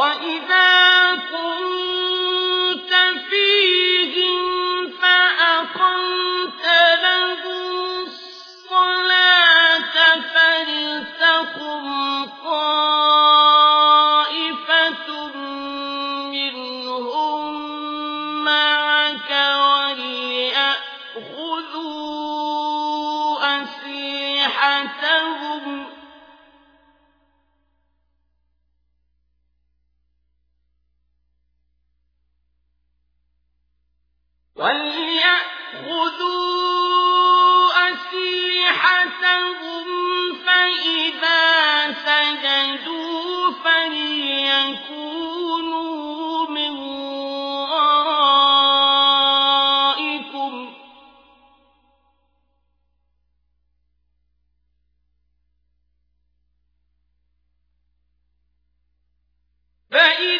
وإذا كنت فيهم فأقمت لهم الصلاة منهم معك وليأخذوا وليأخذوا أسلحتهم فإذا سجدوا فليكونوا من فإذا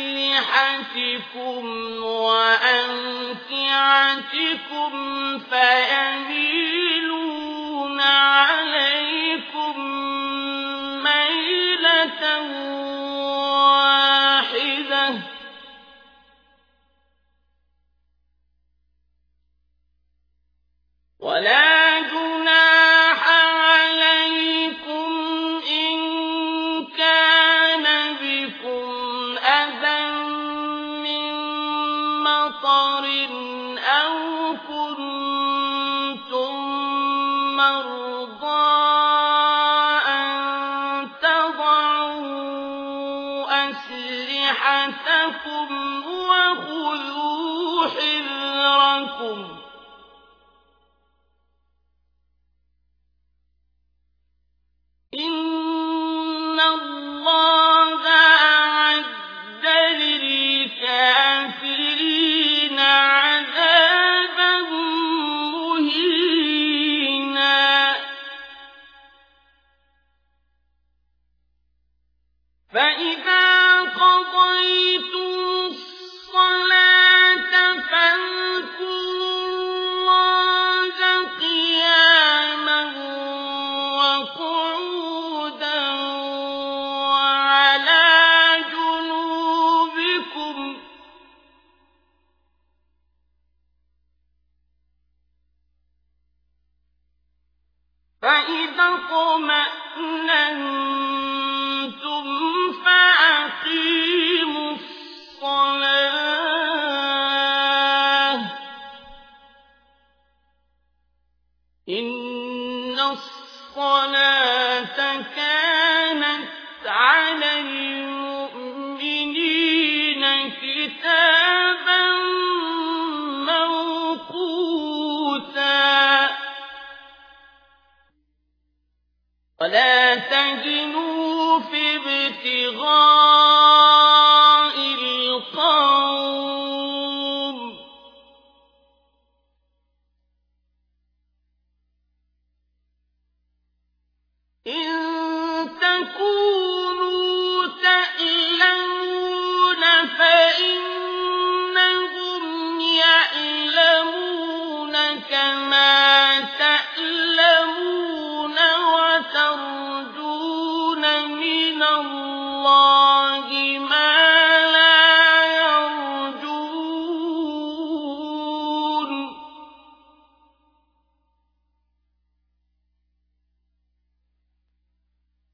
أسلحتكم وأمتعتكم فيميلون عليكم ميلة أسلحتكم وخذوا حذركم فإذا اطمأننتم فأقيموا الصلاة. إن الصلاة كانت على في ابتغاء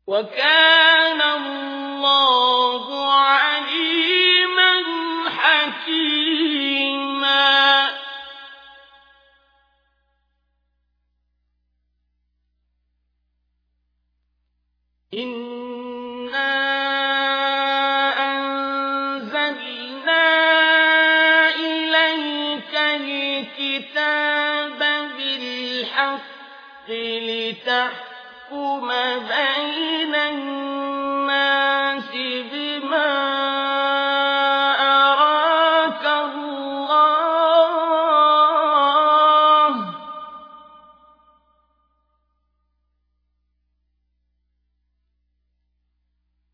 وكان الله عليما حكيما. إنا أنزلنا إليك الكتاب بالحق لتحكم بين الناس بما أراك الله.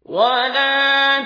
ولا